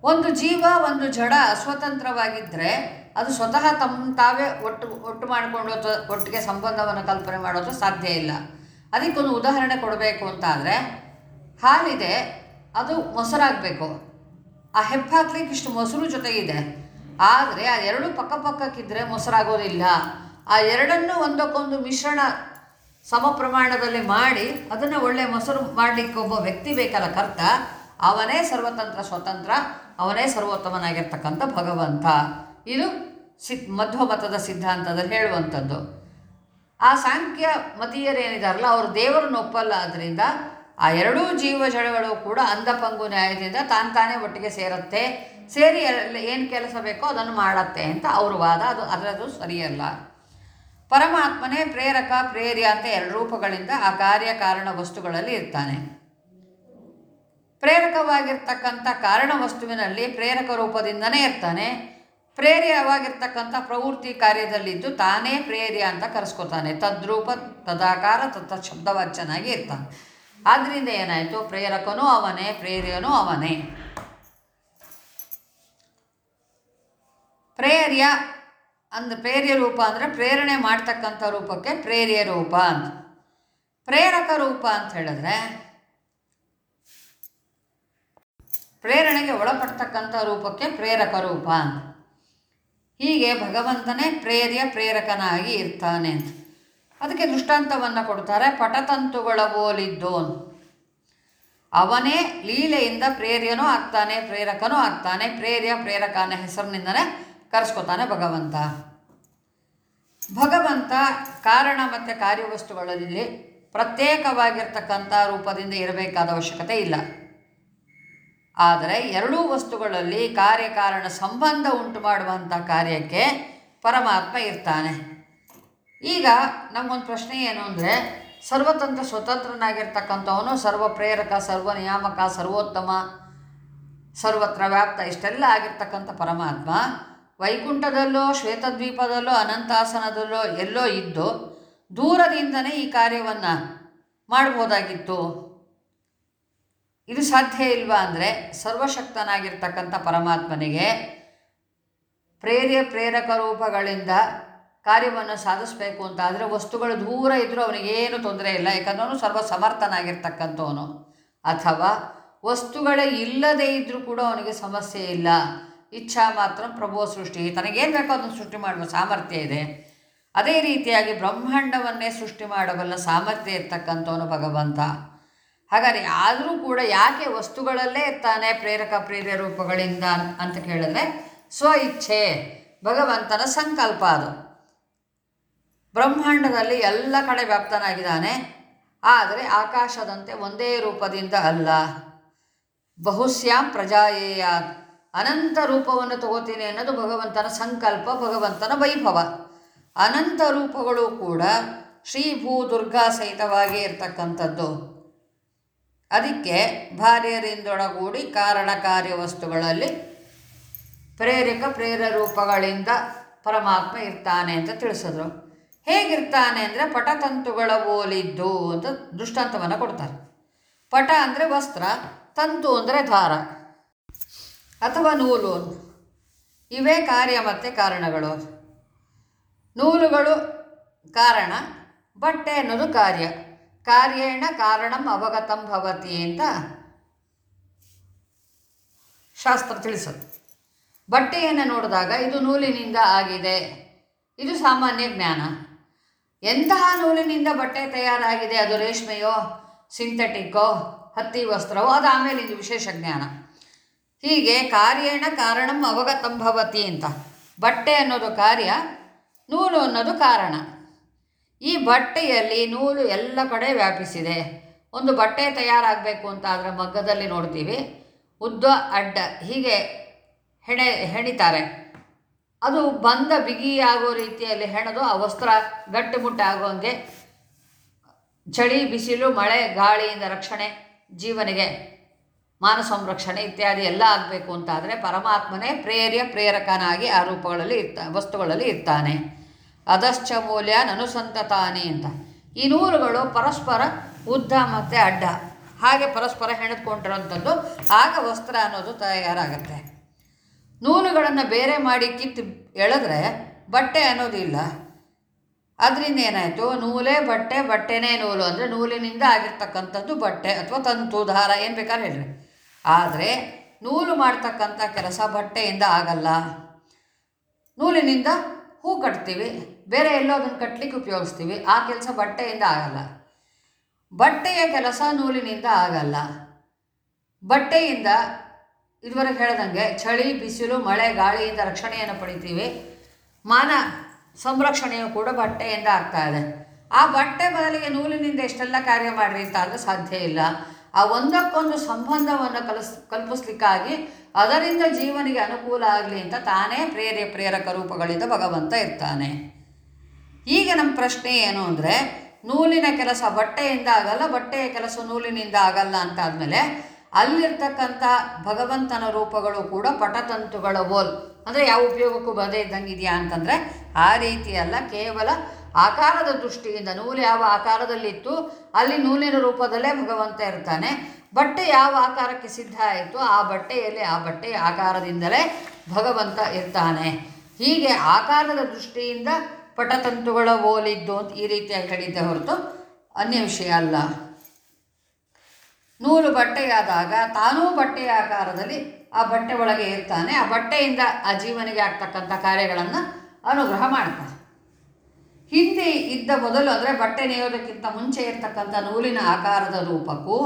ಒಂದು ಜೀವ, ಒಂದು ಜಡ ಅಸ್ವತಂತ್ರವಾಗಿದ್ದರೆ ಅದು ಸ್ವತಃ ತಮ್ಮ ತಾವೇ ಒಟ್ಟು ಒಟ್ಟು ಮಾಡಿಕೊಂಡು ಒಟ್ಟಿಗೆ ಸಂಬಂಧವನ್ನು ಕಲ್ಪನೆ ಮಾಡೋದು ಸಾಧ್ಯ ಇಲ್ಲ. ಅದಕ್ಕೊಂದು ಉದಾಹರಣೆ ಕೊಡಬೇಕು ಅಂತಾದರೆ, ಹಾಲಿದೆ, ಅದು ಮೊಸರಾಗಬೇಕು. ಆ ಹೆಪ್ಪಾಕ್ಲಿಕ್ಕೆ ಇಷ್ಟು ಮೊಸರು ಜೊತೆಗಿದೆ. ಆದರೆ ಆ ಎರಡು ಪಕ್ಕ ಪಕ್ಕಕ್ಕಿದ್ರೆ ಮೊಸರಾಗೋದಿಲ್ಲ. ಆ ಎರಡನ್ನು ಒಂದಕ್ಕೊಂದು ಮಿಶ್ರಣ ಸಮ ಪ್ರಮಾಣದಲ್ಲಿ ಮಾಡಿ ಅದನ್ನು ಒಳ್ಳೆಯ ಮೊಸರು ಮಾಡಲಿಕ್ಕೆ ಒಬ್ಬ ವ್ಯಕ್ತಿ ಬೇಕಲ್ಲ ಕರ್ತ, ಅವನೇ ಸರ್ವತಂತ್ರ, ಸ್ವತಂತ್ರ ಅವನೇ ಸರ್ವೋತ್ತಮನಾಗಿರ್ತಕ್ಕಂಥ ಭಗವಂತ. ಇದು ಸಿದ್, ಮಧ್ವಮತದ ಸಿದ್ಧಾಂತದಲ್ಲಿ ಹೇಳುವಂಥದ್ದು. ಆ ಸಾಂಖ್ಯ ಮತೀಯರೇನಿದಾರಲ್ಲ ಅವರು ದೇವರನ್ನು ಒಪ್ಪಲ್ಲ ಆದ್ದರಿಂದ ಆ ಎರಡೂ ಜೀವ ಜಡಗಳು ಕೂಡ ಅಂಧಪಂಗು ನ್ಯಾಯದಿಂದ ತಾನು ತಾನೇ ಒಟ್ಟಿಗೆ ಸೇರುತ್ತೆ. ಸೇರಿ ಏನು ಕೆಲಸ ಬೇಕೋ ಅದನ್ನು ಮಾಡತ್ತೆ ಅಂತ ಅವ್ರ ವಾದ. ಅದು ಅದರದು ಸರಿಯಲ್ಲ. ಪರಮಾತ್ಮನೇ ಪ್ರೇರಕ, ಪ್ರೇರ್ಯ ಅಂತ ಎರಡು ರೂಪಗಳಿಂದ ಆ ಕಾರ್ಯ ಕಾರಣ ವಸ್ತುಗಳಲ್ಲಿ ಇರ್ತಾನೆ. ಪ್ರೇರಕವಾಗಿರ್ತಕ್ಕಂಥ ಕಾರಣ ವಸ್ತುವಿನಲ್ಲಿ ಪ್ರೇರಕ ರೂಪದಿಂದನೇ ಇರ್ತಾನೆ. ಪ್ರೇರ್ಯವಾಗಿರ್ತಕ್ಕಂಥ ಪ್ರವೃತ್ತಿ ಕಾರ್ಯದಲ್ಲಿದ್ದು ತಾನೇ ಪ್ರೇರ್ಯ ಅಂತ ಕರೆಸ್ಕೊತಾನೆ. ತದ್ರೂಪ ತದಾಕಾರ ತತ್ತ ಶಬ್ದವಾಚನಾಗಿ ಇರ್ತಾನೆ. ಆದ್ದರಿಂದ ಏನಾಯಿತು? ಪ್ರೇರಕನೂ ಅವನೇ, ಪ್ರೇರ್ಯನೂ ಅವನೇ. ಪ್ರೇರ್ಯ ಅಂದ ಪ್ರೇರ್ಯ ರೂಪ ಅಂದರೆ ಪ್ರೇರಣೆ ಮಾಡ್ತಕ್ಕಂಥ ರೂಪಕ್ಕೆ ಪ್ರೇರ್ಯ ರೂಪ ಅಂತ. ಪ್ರೇರಕ ರೂಪ ಅಂತ ಹೇಳಿದ್ರೆ ಪ್ರೇರಣೆಗೆ ಒಳಪಡ್ತಕ್ಕಂಥ ರೂಪಕ್ಕೆ ಪ್ರೇರಕ ರೂಪ ಅಂತ. ಹೀಗೆ ಭಗವಂತನೇ ಪ್ರೇರ್ಯ ಪ್ರೇರಕನಾಗಿ ಇರ್ತಾನೆ ಅಂತ. ಅದಕ್ಕೆ ದೃಷ್ಟಾಂತವನ್ನು ಕೊಡ್ತಾರೆ, ಪಟತಂತುಗಳ ಬೋಲಿದ್ದೋನ್. ಅವನೇ ಲೀಲೆಯಿಂದ ಪ್ರೇರ್ಯನೂ ಆಗ್ತಾನೆ, ಪ್ರೇರಕನೂ ಆಗ್ತಾನೆ, ಪ್ರೇರ್ಯ ಪ್ರೇರಕ ಅನ್ನೋ ಹೆಸರಿನಿಂದನೇ ಕರೆಸ್ಕೊತಾನೆ ಭಗವಂತ. ಭಗವಂತ ಕಾರಣ ಮತ್ತು ಕಾರ್ಯವಸ್ತುಗಳಲ್ಲಿ ಪ್ರತ್ಯೇಕವಾಗಿರ್ತಕ್ಕಂಥ ರೂಪದಿಂದ ಇರಬೇಕಾದ ಅವಶ್ಯಕತೆ ಇಲ್ಲ. ಆದರೆ ಎರಡೂ ವಸ್ತುಗಳಲ್ಲಿ ಕಾರ್ಯಕಾರಣ ಸಂಬಂಧ ಉಂಟು ಮಾಡುವಂಥ ಕಾರ್ಯಕ್ಕೆ ಪರಮಾತ್ಮ ಇರ್ತಾನೆ. ಈಗ ನಮಗೊಂದು ಪ್ರಶ್ನೆ ಏನು ಅಂದರೆ, ಸರ್ವತಂತ್ರ ಸ್ವತಂತ್ರನಾಗಿರ್ತಕ್ಕಂಥವನು ಸರ್ವ ಪ್ರೇರಕ ಸರ್ವ ನಿಯಾಮಕ ಸರ್ವೋತ್ತಮ, ಸರ್ವತ್ರ ವ್ಯಾಪ್ತ ಇಷ್ಟೆಲ್ಲ ಆಗಿರ್ತಕ್ಕಂಥ ಪರಮಾತ್ಮ ವೈಕುಂಠದಲ್ಲೋ, ಶ್ವೇತದ್ವೀಪದಲ್ಲೋ, ಅನಂತಾಸನದಲ್ಲೋ ಎಲ್ಲೋ ಇದ್ದು ದೂರದಿಂದನೇ ಈ ಕಾರ್ಯವನ್ನು ಮಾಡ್ಬೋದಾಗಿತ್ತು. ಇದು ಸಾಧ್ಯ ಇಲ್ವಾ ಅಂದರೆ ಸರ್ವಶಕ್ತನಾಗಿರ್ತಕ್ಕಂಥ ಪರಮಾತ್ಮನಿಗೆ ಪ್ರೇರ್ಯ ಪ್ರೇರಕ ರೂಪಗಳಿಂದ ಕಾರ್ಯವನ್ನು ಸಾಧಿಸಬೇಕು ಅಂತ. ಆದರೆ ವಸ್ತುಗಳು ದೂರ ಇದ್ದರೂ ಅವನಿಗೇನು ತೊಂದರೆ ಇಲ್ಲ. ಯಾಕಂದ್ರೆ ಅವನು ಸರ್ವ ಸಮರ್ಥನಾಗಿರ್ತಕ್ಕಂಥವನು ಅಥವಾ ವಸ್ತುಗಳೇ ಇಲ್ಲದೇ ಇದ್ದರೂ ಕೂಡ ಅವನಿಗೆ ಸಮಸ್ಯೆ ಇಲ್ಲ. ಇಚ್ಛಾ ಮಾತ್ರ ಪ್ರಭೋ ಸೃಷ್ಟಿ. ತನಗೇನು ಬೇಕೋ ಅದನ್ನು ಸೃಷ್ಟಿ ಮಾಡುವ ಸಾಮರ್ಥ್ಯ ಇದೆ. ಅದೇ ರೀತಿಯಾಗಿ ಬ್ರಹ್ಮಾಂಡವನ್ನೇ ಸೃಷ್ಟಿ ಮಾಡಬಲ್ಲ ಸಾಮರ್ಥ್ಯ ಇರ್ತಕ್ಕಂಥವನು ಭಗವಂತ. ಹಾಗಾದರೆ ಆದರೂ ಕೂಡ ಯಾಕೆ ವಸ್ತುಗಳಲ್ಲೇ ತಾನೇ ಪ್ರೇರಕ ಪ್ರೇರ್ಯ ರೂಪಗಳಿಂದ ಅಂತ ಕೇಳಿದ್ರೆ ಸ್ವ ಇಚ್ಛೆ ಭಗವಂತನ ಸಂಕಲ್ಪ ಅದು. ಬ್ರಹ್ಮಾಂಡದಲ್ಲಿ ಎಲ್ಲ ಕಡೆ ವ್ಯಾಪ್ತನಾಗಿದ್ದಾನೆ, ಆದರೆ ಆಕಾಶದಂತೆ ಒಂದೇ ರೂಪದಿಂದ ಅಲ್ಲ. ಬಹುಶ್ಯಾಂ ಪ್ರಜಾಯೇಯ ಅನಂತ ರೂಪವನ್ನು ತಗೋತೀನಿ ಅನ್ನೋದು ಭಗವಂತನ ಸಂಕಲ್ಪ, ಭಗವಂತನ ವೈಭವ. ಅನಂತ ರೂಪಗಳು ಕೂಡ ಶ್ರೀ ಭೂ ದುರ್ಗಾ ಸಹಿತವಾಗಿ ಇರ್ತಕ್ಕಂಥದ್ದು ಅದಕ್ಕೆ ಭಾರ್ಯರಿಂದೊಳಗೂಡಿ ಕಾರಣ ಕಾರ್ಯ ವಸ್ತುಗಳಲ್ಲಿ ಪ್ರೇರಕ ಪ್ರೇರ ರೂಪಗಳಿಂದ ಪರಮಾತ್ಮ ಇರ್ತಾನೆ ಅಂತ ತಿಳಿಸಿದ್ರು. ಹೇಗಿರ್ತಾನೆ ಅಂದರೆ ಪಟತಂತುಗಳ ಓಲಿದ್ದು ಅಂತ ದೃಷ್ಟಾಂತವನ್ನು ಕೊಡ್ತಾರೆ. ಪಟ ಅಂದರೆ ವಸ್ತ್ರ, ತಂತು ಅಂದರೆ ದಾರ ಅಥವಾ ನೂಲು. ಇವೇ ಕಾರ್ಯ ಮತ್ತು ಕಾರಣಗಳು. ನೂಲುಗಳು ಕಾರಣ, ಬಟ್ಟೆ ಅನ್ನೋದು ಕಾರ್ಯ. ಕಾರ್ಯೇಣ ಕಾರಣಂ ಅವಗತಂ ಭವತಿ ಅಂತ ಶಾಸ್ತ್ರ ತಿಳಿಸುತ್ತೆ. ಬಟ್ಟೆಯನ್ನು ನೋಡಿದಾಗ ಇದು ನೂಲಿನಿಂದ ಆಗಿದೆ. ಇದು ಸಾಮಾನ್ಯ ಜ್ಞಾನ. ಎಂತಹ ನೂಲಿನಿಂದ ಬಟ್ಟೆ ತಯಾರಾಗಿದೆ? ಅದು ರೇಷ್ಮೆಯೋ, ಸಿಂಥೆಟಿಕ್ಕೋ, ಹತ್ತಿ ವಸ್ತ್ರವೋ? ಅದು ಆಮೇಲೆ ಇದು ವಿಶೇಷ ಜ್ಞಾನ. ಹೀಗೆ ಕಾರ್ಯೇಣ ಕಾರಣಂ ಅವಗತಂ ಭವತಿ ಅಂತ. ಬಟ್ಟೆ ಅನ್ನೋದು ಕಾರ್ಯ, ನೂಲು ಅನ್ನೋದು ಕಾರಣ. ಈ ಬಟ್ಟೆಯಲ್ಲಿ ನೂಲು ಎಲ್ಲ ಕಡೆ ವ್ಯಾಪಿಸಿದೆ. ಒಂದು ಬಟ್ಟೆ ತಯಾರಾಗಬೇಕು ಅಂತ ಆದರೆ ಮಗ್ಗದಲ್ಲಿ ನೋಡ್ತೀವಿ. ಉದ್ದ, ಅಡ್ಡ, ಹೀಗೆ ಹೆಣೆ, ಹೆಣಿತಾರೆ. ಅದು ಬಂದ ಬಿಗಿಯಾಗೋ ರೀತಿಯಲ್ಲಿ ಹೆಣೆದು, ಆ ವಸ್ತ್ರ ಗಟ್ಟಿಮುಟ್ಟ ಆಗೋಂಗೆ ಚಳಿ, ಬಿಸಿಲು, ಮಳೆ, ಗಾಳಿಯಿಂದ ರಕ್ಷಣೆ, ಜೀವನಿಗೆ ಮಾನ ಸಂರಕ್ಷಣೆ ಇತ್ಯಾದಿ ಎಲ್ಲ ಆಗಬೇಕು ಅಂತಾದರೆ ಪರಮಾತ್ಮನೇ ಪ್ರೇರ್ಯ, ಪ್ರೇರಕನಾಗಿ ಆ ರೂಪಗಳಲ್ಲಿ ಇರ್ತ, ವಸ್ತುಗಳಲ್ಲಿ ಇರ್ತಾನೆ. ಅದಶ್ಚ ಮೂಲ್ಯ ಅನುಸಂತತಾನೆ ಅಂತ. ಈ ನೂಲುಗಳು ಪರಸ್ಪರ ಉದ್ದ ಮತ್ತು ಅಡ್ಡ. ಹಾಗೆ ಪರಸ್ಪರ ಹೆಣೆದುಕೊಂಡಿರೋಂಥದ್ದು ಆಗ ವಸ್ತ್ರ ಅನ್ನೋದು ತಯಾರಾಗತ್ತೆ. ನೂಲುಗಳನ್ನು ಬೇರೆ ಮಾಡಿ ಕಿತ್ತು ಎಳೆದ್ರೆ ಬಟ್ಟೆ ಅನ್ನೋದು ಇಲ್ಲ. ಅದರಿಂದ ಏನಾಯಿತು? ನೂಲೇ ಬಟ್ಟೆ, ಬಟ್ಟೆನೇ ನೂಲು ಅಂದರೆ ನೂಲಿನಿಂದ ಆಗಿರ್ತಕ್ಕಂಥದ್ದು ಬಟ್ಟೆ ಅಥವಾ ತಂತು ದಾರ ಏನು ಬೇಕಾದ್ರೆ ಹೇಳ್ರಿ. ಆದರೆ ನೂಲು ಮಾಡ್ತಕ್ಕಂಥ ಕೆಲಸ ಬಟ್ಟೆಯಿಂದ ಆಗಲ್ಲ. ನೂಲಿನಿಂದ ಹೂ ಕಟ್ತೀವಿ. ಬೇರೆ ಎಲ್ಲೋ ಅದನ್ನು ಕಟ್ಟಲಿಕ್ಕೆ ಉಪಯೋಗಿಸ್ತೀವಿ. ಆ ಕೆಲಸ ಬಟ್ಟೆಯಿಂದ ಆಗಲ್ಲ. ಬಟ್ಟೆಯ ಕೆಲಸ ನೂಲಿನಿಂದ ಆಗಲ್ಲ. ಬಟ್ಟೆಯಿಂದ ಇದುವರೆಗೆ ಹೇಳ್ದಂಗೆ ಚಳಿ, ಬಿಸಿಲು, ಮಳೆ ಗಾಳಿಯಿಂದ ರಕ್ಷಣೆಯನ್ನು ಪಡಿತೀವಿ. ಮಾನ ಸಂರಕ್ಷಣೆಯು ಕೂಡ ಬಟ್ಟೆಯಿಂದ ಆಗ್ತಾ ಇದೆ. ಆ ಬಟ್ಟೆ ಬದಲಿಗೆ ನೂಲಿನಿಂದ ಎಷ್ಟೆಲ್ಲ ಕಾರ್ಯ ಮಾಡ್ರಿ ಅಂತ ಅಂದರೆ ಸಾಧ್ಯ ಇಲ್ಲ. ಆ ಒಂದಕ್ಕೊಂದು ಸಂಬಂಧವನ್ನು ಕಲಿಸ್, ಕಲ್ಪಿಸ್ಲಿಕ್ಕಾಗಿ ಅದರಿಂದ ಜೀವನಿಗೆ ಅನುಕೂಲ ಆಗಲಿ ಅಂತ ತಾನೇ ಪ್ರೇರೇ, ಪ್ರೇರಕ ರೂಪಗಳಿಂದ ಭಗವಂತ ಇರ್ತಾನೆ. ಈಗ ನಮ್ಮ ಪ್ರಶ್ನೆ ಏನು ಅಂದರೆ, ನೂಲಿನ ಕೆಲಸ ಬಟ್ಟೆಯಿಂದ ಆಗಲ್ಲ, ಬಟ್ಟೆಯ ಕೆಲಸ ನೂಲಿನಿಂದ ಆಗಲ್ಲ ಅಂತ ಆದಮೇಲೆ ಅಲ್ಲಿರ್ತಕ್ಕಂಥ ಭಗವಂತನ ರೂಪಗಳು ಕೂಡ ಪಟತಂತುಗಳ ಓಲ್ ಅಂದರೆ ಯಾವ ಉಪಯೋಗಕ್ಕೂ ಬರದೇ ಇದ್ದಂಗೆ ಇದೆಯಾ ಅಂತಂದರೆ, ಆ ರೀತಿ ಅಲ್ಲ, ಕೇವಲ ಆಕಾರದ ದೃಷ್ಟಿಯಿಂದ, ನೂಲು ಯಾವ ಆಕಾರದಲ್ಲಿತ್ತು, ಅಲ್ಲಿ ನೂಲಿನ ರೂಪದಲ್ಲೇ ಭಗವಂತ ಇರ್ತಾನೆ. ಬಟ್ಟೆ ಯಾವ ಆಕಾರಕ್ಕೆ ಸಿದ್ಧ ಆಯಿತು, ಆ ಬಟ್ಟೆಯಲ್ಲಿ ಆ ಬಟ್ಟೆಯ ಆಕಾರದಿಂದಲೇ ಭಗವಂತ ಇರ್ತಾನೆ. ಹೀಗೆ ಆಕಾರದ ದೃಷ್ಟಿಯಿಂದ ಪಟತಂತುಗಳ ಓಲಿದ್ದು ಅಂತ ಈ ರೀತಿಯಾಗಿ ಹೇಳಿದ್ದೆ ಹೊರತು ಅನ್ಯ ವಿಷಯ ಅಲ್ಲ. ನೂಲು ಬಟ್ಟೆಯಾದಾಗ ತಾನೂ ಬಟ್ಟೆಯ ಆಕಾರದಲ್ಲಿ ಆ ಬಟ್ಟೆ ಒಳಗೆ ಇರ್ತಾನೆ. ಆ ಬಟ್ಟೆಯಿಂದ ಆ ಜೀವನಿಗೆ ಆಗ್ತಕ್ಕಂಥ ಕಾರ್ಯಗಳನ್ನು ಅನುಗ್ರಹ ಮಾಡ್ತಾನೆ. ಹಿಂದೆ ಇದ್ದ ಮೊದಲು ಅಂದರೆ ಬಟ್ಟೆ ನೇಯೋದಕ್ಕಿಂತ ಮುಂಚೆ ಇರ್ತಕ್ಕಂಥ ನೂಲಿನ ಆಕಾರದ ರೂಪಕ್ಕೂ,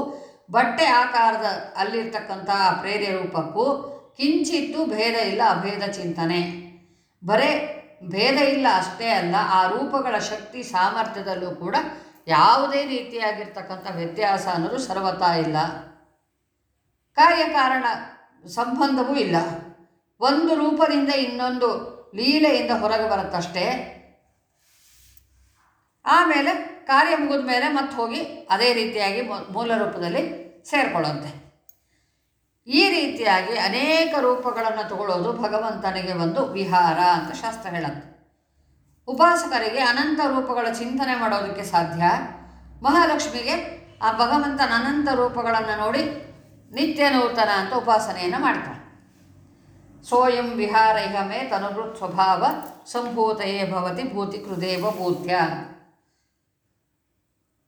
ಬಟ್ಟೆ ಆಕಾರದ ಅಲ್ಲಿರ್ತಕ್ಕಂಥ ಪ್ರೇರ್ಯ ರೂಪಕ್ಕೂ ಕಿಂಚಿತ್ತು ಭೇದ ಇಲ್ಲ, ಅಭೇದ ಚಿಂತನೆ. ಬರೇ ಭೇದ ಇಲ್ಲ ಅಷ್ಟೇ ಅಲ್ಲ, ಆ ರೂಪಗಳ ಶಕ್ತಿ ಸಾಮರ್ಥ್ಯದಲ್ಲೂ ಕೂಡ ಯಾವುದೇ ರೀತಿಯಾಗಿರ್ತಕ್ಕಂಥ ವ್ಯತ್ಯಾಸ ಅನ್ನೋದು ಸರ್ವತಾ ಇಲ್ಲ. ಕಾರ್ಯಕಾರಣ ಸಂಬಂಧವೂ ಇಲ್ಲ. ಒಂದು ರೂಪದಿಂದ ಇನ್ನೊಂದು ಲೀಲೆಯಿಂದ ಹೊರಗೆ ಬರುತ್ತಷ್ಟೇ. ಆಮೇಲೆ ಕಾರ್ಯ ಮುಗಿದ ಮೇಲೆ ಮತ್ತೆ ಹೋಗಿ ಅದೇ ರೀತಿಯಾಗಿ ಮೂಲ ರೂಪದಲ್ಲಿ ಸೇರಿಕೊಳ್ಳುತ್ತೆ ಈ ರೀತಿಯಾಗಿ ಅನೇಕ ರೂಪಗಳನ್ನು ತಗೊಳ್ಳೋದು ಭಗವಂತನಿಗೆ ಒಂದು ವಿಹಾರ ಅಂತ ಶಾಸ್ತ್ರ ಹೇಳುತ್ತೆ. ಉಪಾಸಕರಿಗೆ ಅನಂತ ರೂಪಗಳ ಚಿಂತನೆ ಮಾಡೋದಕ್ಕೆ ಸಾಧ್ಯ. ಮಹಾಲಕ್ಷ್ಮಿಗೆ ಆ ಭಗವಂತನ ಅನಂತ ರೂಪಗಳನ್ನು ನೋಡಿ ನಿತ್ಯ ನೂತನ ಅಂತ ಉಪಾಸನೆಯನ್ನು ಮಾಡ್ತಾರೆ. ಸೋಯಂ ವಿಹಾರ ಇಹ ಮೇ ತನುಭೃತ್ ಸ್ವಭಾವ ಸಂಭೂತೆಯೇ ಭವತಿ ಭೂತಿ ಕೃದೇವ ಭೂತ್ಯ.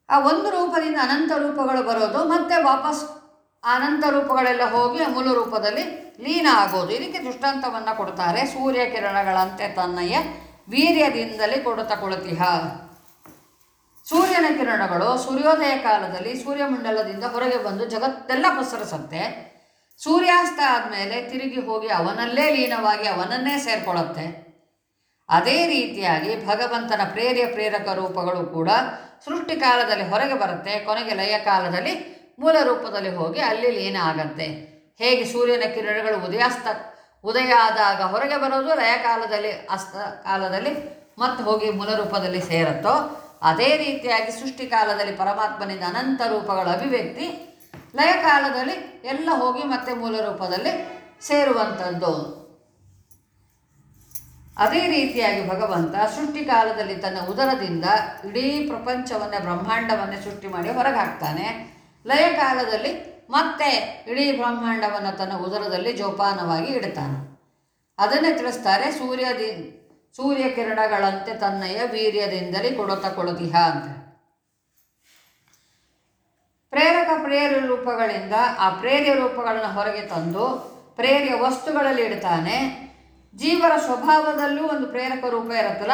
ಆ ಒಂದು ರೂಪದಿಂದ ಅನಂತ ರೂಪಗಳು ಬರೋದು ಮತ್ತೆ ವಾಪಸ್ ಅನಂತ ರೂಪಗಳೆಲ್ಲ ಹೋಗಿ ಅಮೂಲ ಮೂಲ ರೂಪದಲ್ಲಿ ಲೀನ ಆಗೋದು. ಇದಕ್ಕೆ ದೃಷ್ಟಾಂತವನ್ನು ಕೊಡ್ತಾರೆ. ಸೂರ್ಯ ಕಿರಣಗಳಂತೆ ತನ್ನಯ್ಯ ವೀರ್ಯದಿಂದಲೇ ಕೊಡುತ್ತ ಕೊಳತಿಹ. ಸೂರ್ಯನ ಕಿರಣಗಳು ಸೂರ್ಯೋದಯ ಕಾಲದಲ್ಲಿ ಸೂರ್ಯಮಂಡಲದಿಂದ ಹೊರಗೆ ಬಂದು ಜಗತ್ತೆಲ್ಲ ಪಸರಿಸುತ್ತೆ. ಸೂರ್ಯಾಸ್ತ ಆದಮೇಲೆ ತಿರುಗಿ ಹೋಗಿ ಅವನಲ್ಲೇ ಲೀನವಾಗಿ ಅವನನ್ನೇ ಸೇರ್ಕೊಳ್ಳುತ್ತೆ. ಅದೇ ರೀತಿಯಾಗಿ ಭಗವಂತನ ಪ್ರೇರ್ಯ ಪ್ರೇರಕ ರೂಪಗಳು ಕೂಡ ಸೃಷ್ಟಿಕಾಲದಲ್ಲಿ ಹೊರಗೆ ಬರುತ್ತೆ. ಕೊನೆಗೆ ಲಯ ಕಾಲದಲ್ಲಿ ಮೂಲ ರೂಪದಲ್ಲಿ ಹೋಗಿ ಅಲ್ಲಿ ಲೀನ ಆಗತ್ತೆ ಹೇಗೆ ಸೂರ್ಯನ ಕಿರಣಗಳು ಉದಯಾಸ್ತ ಉದಯ ಆದಾಗ ಹೊರಗೆ ಬರೋದು ಲಯ ಕಾಲದಲ್ಲಿ ಅಸ್ತ ಕಾಲದಲ್ಲಿ ಮತ್ತೆ ಹೋಗಿ ಮೂಲ ರೂಪದಲ್ಲಿ ಸೇರುತ್ತೋ? ಅದೇ ರೀತಿಯಾಗಿ ಸೃಷ್ಟಿ ಕಾಲದಲ್ಲಿ ಪರಮಾತ್ಮನಿಂದ ಅನಂತ ರೂಪಗಳ ಅಭಿವ್ಯಕ್ತಿ ಲಯ ಕಾಲದಲ್ಲಿ ಎಲ್ಲ ಹೋಗಿ ಮತ್ತೆ ಮೂಲ ರೂಪದಲ್ಲಿ ಸೇರುವಂಥದ್ದು. ಅದೇ ರೀತಿಯಾಗಿ ಭಗವಂತ ಸೃಷ್ಟಿ ಕಾಲದಲ್ಲಿ ತನ್ನ ಉದರದಿಂದ ಇಡೀ ಪ್ರಪಂಚವನ್ನೇ ಬ್ರಹ್ಮಾಂಡವನ್ನೇ ಸೃಷ್ಟಿ ಮಾಡಿ ಹೊರಗೆ ಹಾಕ್ತಾನೆ. ಲಯ ಕಾಲದಲ್ಲಿ ಮತ್ತೆ ಇಡೀ ಬ್ರಹ್ಮಾಂಡವನ್ನು ತನ್ನ ಉದರದಲ್ಲಿ ಜೋಪಾನವಾಗಿ ಇಡ್ತಾನೆ. ಅದನ್ನೇ ತಿಳಿಸ್ತಾರೆ ಸೂರ್ಯದಿ ಸೂರ್ಯ ಕಿರಣಗಳಂತೆ ತನ್ನಯ್ಯ ವೀರ್ಯದಿಂದಲೇ ಕೊಡುತ್ತ ಅಂತ. ಪ್ರೇರಕ ಪ್ರೇರ ರೂಪಗಳಿಂದ ಆ ಪ್ರೇರ್ಯ ರೂಪಗಳನ್ನು ಹೊರಗೆ ತಂದು ಪ್ರೇರ್ಯ ವಸ್ತುಗಳಲ್ಲಿ ಇಡ್ತಾನೆ. ಜೀವರ ಸ್ವಭಾವದಲ್ಲೂ ಒಂದು ಪ್ರೇರಕ ರೂಪ ಇರುತ್ತಲ್ಲ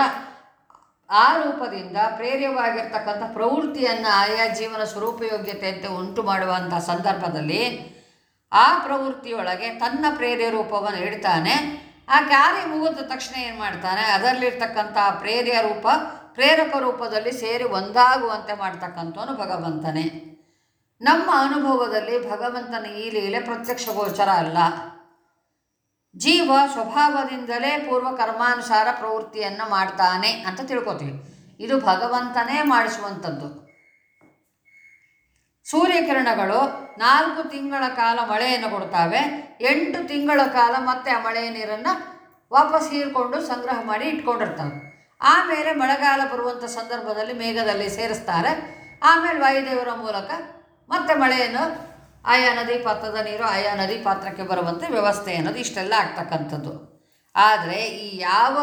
ಆ ರೂಪದಿಂದ ಪ್ರೇರ್ಯವಾಗಿರ್ತಕ್ಕಂಥ ಪ್ರವೃತ್ತಿಯನ್ನು ಆಯಾ ಜೀವನ ಸ್ವರೂಪಯೋಗ್ಯತೆಯಂತೆ ಉಂಟು ಮಾಡುವಂಥ ಸಂದರ್ಭದಲ್ಲಿ ಆ ಪ್ರವೃತ್ತಿಯೊಳಗೆ ತನ್ನ ಪ್ರೇರ್ಯ ರೂಪವನ್ನು ಇಡ್ತಾನೆ ಆ ಕಾರ್ಯ ಮುಗಿದ ತಕ್ಷಣ ಏನು ಮಾಡ್ತಾನೆ? ಅದರಲ್ಲಿರ್ತಕ್ಕಂಥ ಪ್ರೇರ್ಯ ರೂಪ, ಪ್ರೇರಕ ರೂಪದಲ್ಲಿ ಸೇರಿ ಒಂದಾಗುವಂತೆ ಮಾಡ್ತಕ್ಕಂಥವನು ಭಗವಂತನೇ. ನಮ್ಮ ಅನುಭವದಲ್ಲಿ ಭಗವಂತನ ಈ ಲೀಲೆ ಪ್ರತ್ಯಕ್ಷ ಗೋಚರ ಅಲ್ಲ. ಜೀವ ಸ್ವಭಾವದಿಂದಲೇ ಪೂರ್ವ ಕರ್ಮಾನುಸಾರ ಪ್ರವೃತ್ತಿಯನ್ನು ಮಾಡ್ತಾನೆ ಅಂತ ತಿಳ್ಕೊತೀವಿ. ಇದು ಭಗವಂತನೇ ಮಾಡಿಸುವಂಥದ್ದು ಸೂರ್ಯಕಿರಣಗಳು ನಾಲ್ಕು ತಿಂಗಳ ಕಾಲ ಮಳೆಯನ್ನು ಕೊಡ್ತಾವೆ. ಎಂಟು ತಿಂಗಳ ಕಾಲ ಮತ್ತೆ ಆ ಮಳೆಯ ನೀರನ್ನು ವಾಪಸ್ ಹೀರ್ಕೊಂಡು ಸಂಗ್ರಹ ಮಾಡಿ ಇಟ್ಕೊಂಡಿರ್ತಾವೆ. ಆಮೇಲೆ ಮಳೆಗಾಲ ಬರುವಂಥ ಸಂದರ್ಭದಲ್ಲಿ ಮೇಘದಲ್ಲಿ ಸೇರಿಸ್ತಾರೆ. ಆಮೇಲೆ ವಾಯುದೇವರ ಮೂಲಕ ಮತ್ತೆ ಮಳೆಯನ್ನು ಆಯಾ ನದಿ ಪಾತ್ರದ ನೀರು ಆಯಾ ನದಿ ಪಾತ್ರಕ್ಕೆ ಬರುವಂತೆ ವ್ಯವಸ್ಥೆ ಅನ್ನೋದು ಇಷ್ಟೆಲ್ಲ ಆಗ್ತಕ್ಕಂಥದ್ದು. ಆದರೆ ಈ ಯಾವ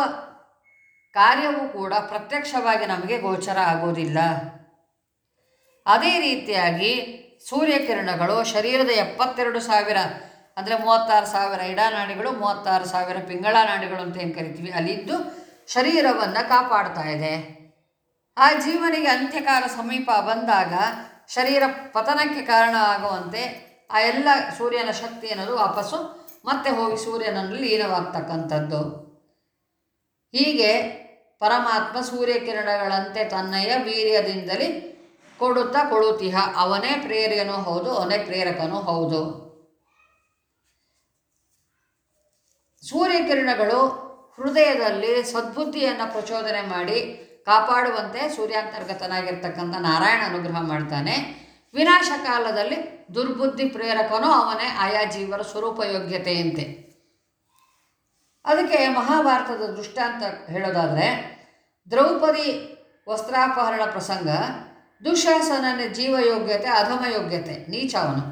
ಕಾರ್ಯವೂ ಕೂಡ ಪ್ರತ್ಯಕ್ಷವಾಗಿ ನಮಗೆ ಗೋಚರ ಆಗೋದಿಲ್ಲ. ಅದೇ ರೀತಿಯಾಗಿ ಸೂರ್ಯಕಿರಣಗಳು ಶರೀರದ ಎಪ್ಪತ್ತೆರಡು ಸಾವಿರ, ಅಂದರೆ ಮೂವತ್ತಾರು ಸಾವಿರ ಇಡಾನಾಡಿಗಳು ಮೂವತ್ತಾರು ಸಾವಿರ ಪಿಂಗಳ ನಾಡಿಗಳು ಅಂತ ಏನು ಕರಿತೀವಿ, ಅಲ್ಲಿದ್ದು ಶರೀರವನ್ನು ಕಾಪಾಡ್ತಾ ಇದೆ. ಆ ಜೀವನಿಗೆ ಅಂತ್ಯಕಾಲ ಸಮೀಪ ಬಂದಾಗ ಶರೀರ ಪತನಕ್ಕೆ ಕಾರಣ ಆಗುವಂತೆ ಆ ಎಲ್ಲ ಸೂರ್ಯನ ಶಕ್ತಿ ಅನ್ನೋದು ವಾಪಸ್ಸು ಮತ್ತೆ ಹೋಗಿ ಸೂರ್ಯನಲ್ಲಿ ಲೀನವಾಗ್ತಕ್ಕಂಥದ್ದು. ಹೀಗೆ ಪರಮಾತ್ಮ ಸೂರ್ಯಕಿರಣಗಳಂತೆ ತನ್ನಯ ವೀರ್ಯದಿಂದಲೇ ಕೊಡುತ್ತಾ ಕೊಡುತ್ತಿಹ. ಅವನೇ ಪ್ರೇರ್ಯನೂ ಹೌದು, ಅವನೇ ಪ್ರೇರಕನೂ ಹೌದು. ಸೂರ್ಯಕಿರಣಗಳು ಹೃದಯದಲ್ಲಿ ಸದ್ಬುದ್ಧಿಯನ್ನು ಪ್ರಚೋದನೆ ಮಾಡಿ ಕಾಪಾಡುವಂತೆ ಸೂರ್ಯಾಂತರ್ಗತನಾಗಿರ್ತಕ್ಕಂಥ ನಾರಾಯಣ ಅನುಗ್ರಹ ಮಾಡ್ತಾನೆ. ವಿನಾಶ ಕಾಲದಲ್ಲಿ ದುರ್ಬುದ್ಧಿ ಪ್ರೇರಕನೂ ಅವನೇ ಆಯಾ ಜೀವರ ಸ್ವರೂಪಯೋಗ್ಯತೆಯಂತೆ. ಅದಕ್ಕೆ ಮಹಾಭಾರತದ ದೃಷ್ಟಾಂತ ಹೇಳೋದಾದರೆ, ದ್ರೌಪದಿ ವಸ್ತ್ರಾಪಹರಣ ಪ್ರಸಂಗ ದುಶ್ಯಾಸನನ ಜೀವಯೋಗ್ಯತೆ ಅಧಮ ಯೋಗ್ಯತೆ ನೀಚ ಅವನು.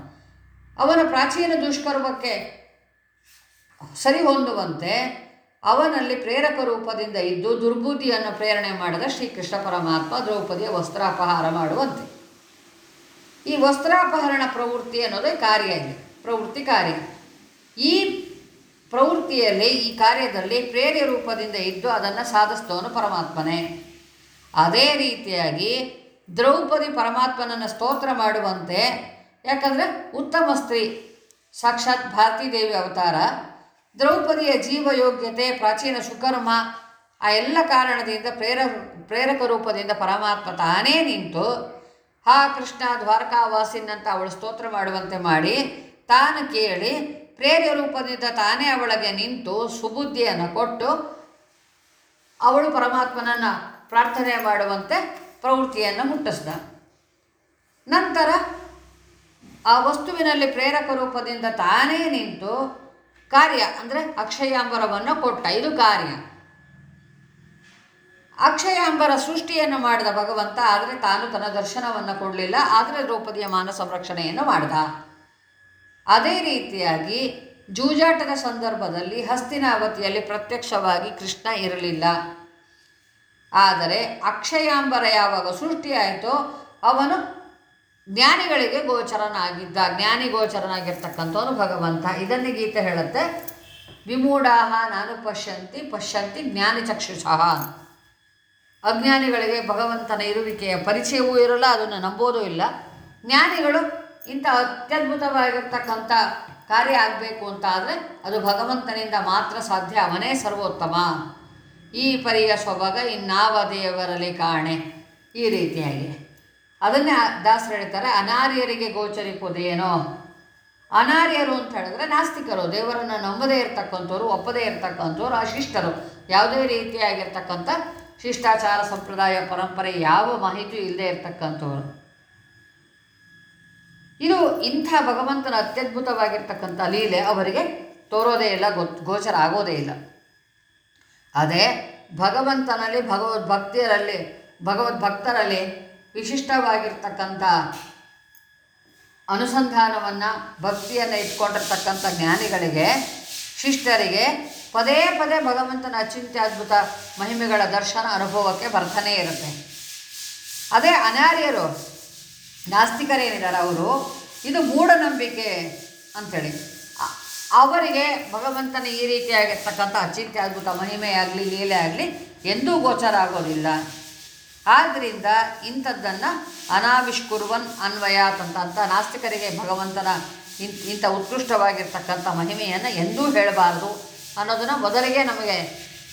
ಅವನ ಪ್ರಾಚೀನ ದುಷ್ಕರ್ಮಕ್ಕೆ ಸರಿ ಹೊಂದುವಂತೆ ಅವನಲ್ಲಿ ಪ್ರೇರಕ ರೂಪದಿಂದ ಇದ್ದು ದುರ್ಬುದ್ಧಿಯನ್ನು ಪ್ರೇರಣೆ ಮಾಡಿದ ಶ್ರೀಕೃಷ್ಣ ಪರಮಾತ್ಮ ದ್ರೌಪದಿಯ ವಸ್ತ್ರಾಪಹಾರ ಮಾಡುವಂತೆ. ಈ ವಸ್ತ್ರಾಪಹರಣ ಪ್ರವೃತ್ತಿ ಅನ್ನೋದೇ ಕಾರ್ಯ ಇದೆ ಪ್ರವೃತ್ತಿ ಕಾರ್ಯ. ಈ ಪ್ರವೃತ್ತಿಯಲ್ಲಿ, ಈ ಕಾರ್ಯದಲ್ಲಿ ಪ್ರೇರ್ಯ ರೂಪದಿಂದ ಇದ್ದು ಅದನ್ನು ಸಾಧಿಸ್ತವನು ಪರಮಾತ್ಮನೇ. ಅದೇ ರೀತಿಯಾಗಿ ದ್ರೌಪದಿ ಪರಮಾತ್ಮನನ್ನು ಸ್ತೋತ್ರ ಮಾಡುವಂತೆ, ಯಾಕಂದರೆ ಉತ್ತಮ ಸ್ತ್ರೀ, ಸಾಕ್ಷಾತ್ ಭಾರತೀ ದೇವಿ ಅವತಾರ. ದ್ರೌಪದಿಯ ಜೀವಯೋಗ್ಯತೆ, ಪ್ರಾಚೀನ ಸುಕರ್ಮ, ಆ ಎಲ್ಲ ಕಾರಣದಿಂದ ಪ್ರೇರ, ಪ್ರೇರಕ ರೂಪದಿಂದ ಪರಮಾತ್ಮ ತಾನೇ ನಿಂತು, ಹಾ ಕೃಷ್ಣ ದ್ವಾರಕಾವಾಸಿನಂತ ಅವಳು ಸ್ತೋತ್ರ ಮಾಡುವಂತೆ ಮಾಡಿ, ತಾನು ಕೇಳಿ, ಪ್ರೇರ್ಯ ರೂಪದಿಂದ ತಾನೇ ಅವಳಿಗೆ ನಿಂತು ಸುಬುದ್ಧಿಯನ್ನು ಕೊಟ್ಟು, ಅವಳು ಪರಮಾತ್ಮನನ್ನು ಪ್ರಾರ್ಥನೆ ಮಾಡುವಂತೆ ಪ್ರವೃತ್ತಿಯನ್ನು ಮುಟ್ಟಿಸ್ದ. ನಂತರ ಆ ವಸ್ತುವಿನಲ್ಲಿ ಪ್ರೇರಕ ರೂಪದಿಂದ ತಾನೇ ನಿಂತು ಕಾರ್ಯ ಅಂದರೆ ಅಕ್ಷಯಾಂಬರವನ್ನು ಕೊಟ್ಟ. ಇದು ಕಾರ್ಯ. ಅಕ್ಷಯಾಂಬರ ಸೃಷ್ಟಿಯನ್ನು ಮಾಡಿದ ಭಗವಂತ ಆದರೆ ತಾನು ತನ್ನ ದರ್ಶನವನ್ನು ಕೊಡಲಿಲ್ಲ, ಆದರೆ ದ್ರೌಪದಿಯ ಮಾನ ಸಂರಕ್ಷಣೆಯನ್ನು ಮಾಡಿದ. ಅದೇ ರೀತಿಯಾಗಿ ಜೂಜಾಟದ ಸಂದರ್ಭದಲ್ಲಿ ಹಸ್ತಿನ ಅವಧಿಯಲ್ಲಿ ಪ್ರತ್ಯಕ್ಷವಾಗಿ ಕೃಷ್ಣ ಇರಲಿಲ್ಲ. ಆದರೆ ಅಕ್ಷಯಾಂಬರ ಯಾವಾಗ ಸೃಷ್ಟಿಯಾಯಿತೋ ಅವನು ಜ್ಞಾನಿಗಳಿಗೆ ಗೋಚರನಾಗಿದ್ದ, ಜ್ಞಾನಿ ಗೋಚರನಾಗಿರ್ತಕ್ಕಂಥವನು ಭಗವಂತ. ಇದನ್ನೇ ಗೀತೆ ಹೇಳುತ್ತೆ, ವಿಮೂಢಾಹ ನಾನು ಪಶ್ಯಂತಿ ಪಶ್ಯಂತಿ ಜ್ಞಾನಿ ಚಕ್ಷುಷಃ. ಅಜ್ಞಾನಿಗಳಿಗೆ ಭಗವಂತನ ಇರುವಿಕೆಯ ಪರಿಚಯವೂ ಇರಲ್ಲ, ಅದನ್ನು ನಂಬೋದೂ ಇಲ್ಲ. ಜ್ಞಾನಿಗಳು ಇಂಥ ಅತ್ಯದ್ಭುತವಾಗಿರ್ತಕ್ಕಂಥ ಕಾರ್ಯ ಆಗಬೇಕು ಅಂತ ಆದರೆ ಅದು ಭಗವಂತನಿಂದ ಮಾತ್ರ ಸಾಧ್ಯ, ಅವನೇ ಸರ್ವೋತ್ತಮ. ಈ ಪರಿಯ ಸ್ವಭಾಗ ಇನ್ನಾವ ದೇವರಲ್ಲಿ ಕಾಣೆ. ಈ ರೀತಿಯಾಗಿ ಅದನ್ನೇ ದಾಸರು ಹೇಳ್ತಾರೆ, ಅನಾರ್ಯರಿಗೆ ಗೋಚರಿಪುದೇನೋ ಅನಾರ್ಯರು ಅಂತ ಹೇಳಿದ್ರೆ ನಾಸ್ತಿಕರು, ದೇವರನ್ನು ನಂಬದೇ ಇರತಕ್ಕಂಥವ್ರು, ಒಪ್ಪದೇ ಇರತಕ್ಕಂಥವ್ರು, ಅಶಿಷ್ಟರು. ಯಾವುದೇ ರೀತಿಯಾಗಿರ್ತಕ್ಕಂಥ ಶಿಷ್ಟಾಚಾರ ಸಂಪ್ರದಾಯ ಪರಂಪರೆ ಯಾವ ಮಾಹಿತಿ ಇಲ್ಲದೆ ಇರತಕ್ಕಂಥವ್ರು. ಇದು ಇಂಥ ಭಗವಂತನ ಅತ್ಯದ್ಭುತವಾಗಿರ್ತಕ್ಕಂಥ ಲೀಲೆ ಅವರಿಗೆ ತೋರೋದೇ ಇಲ್ಲ ಗೊತ್ತು ಗೋಚರ ಆಗೋದೇ ಇಲ್ಲ. ಅದೇ ಭಗವಂತನಲ್ಲಿ ಭಗವದ್ ಭಗವದ್ಭಕ್ತರಲ್ಲಿ ಭಗವದ್ ಭಕ್ತರಲ್ಲಿ ವಿಶಿಷ್ಟವಾಗಿರ್ತಕ್ಕಂಥ ಅನುಸಂಧಾನವನ್ನು ಭಕ್ತಿಯನ್ನು ಇಟ್ಕೊಂಡಿರ್ತಕ್ಕಂಥ ಜ್ಞಾನಿಗಳಿಗೆ, ಶಿಷ್ಟರಿಗೆ ಪದೇ ಪದೇ ಭಗವಂತನ ಅಚಿಂತ್ಯದ್ಭುತ ಮಹಿಮೆಗಳ ದರ್ಶನ ಅನುಭವಕ್ಕೆ ಬರ್ತಾನೇ ಇರುತ್ತೆ. ಅದೇ ಅನಾರ್ಯರು ನಾಸ್ತಿಕರೇನಿದ್ದಾರೆ ಅವರು, ಇದು ಮೂಢನಂಬಿಕೆ ಅಂಥೇಳಿ ಅವರಿಗೆ ಭಗವಂತನ ಈ ರೀತಿಯಾಗಿರ್ತಕ್ಕಂಥ ಅಚಿಂತ್ಯ, ಅದ್ಭುತ ಮಹಿಮೆಯಾಗಲಿ ಲೀಲೆ ಆಗಲಿ ಎಂದೂ ಗೋಚರ ಆಗೋದಿಲ್ಲ. ಆದ್ದರಿಂದ ಇಂಥದ್ದನ್ನು ಅನಾವಿಷ್ಕುರ್ವನ್ ಅನ್ವಯಾತ್ ಅಂತ ಅಂತ ನಾಸ್ತಿಕರಿಗೆ ಭಗವಂತನ ಇಂಥ ಇಂಥ ಉತ್ಕೃಷ್ಟವಾಗಿರ್ತಕ್ಕಂಥ ಮಹಿಮೆಯನ್ನು ಎಂದೂ ಹೇಳಬಾರ್ದು ಅನ್ನೋದನ್ನು ಮೊದಲಿಗೆ ನಮಗೆ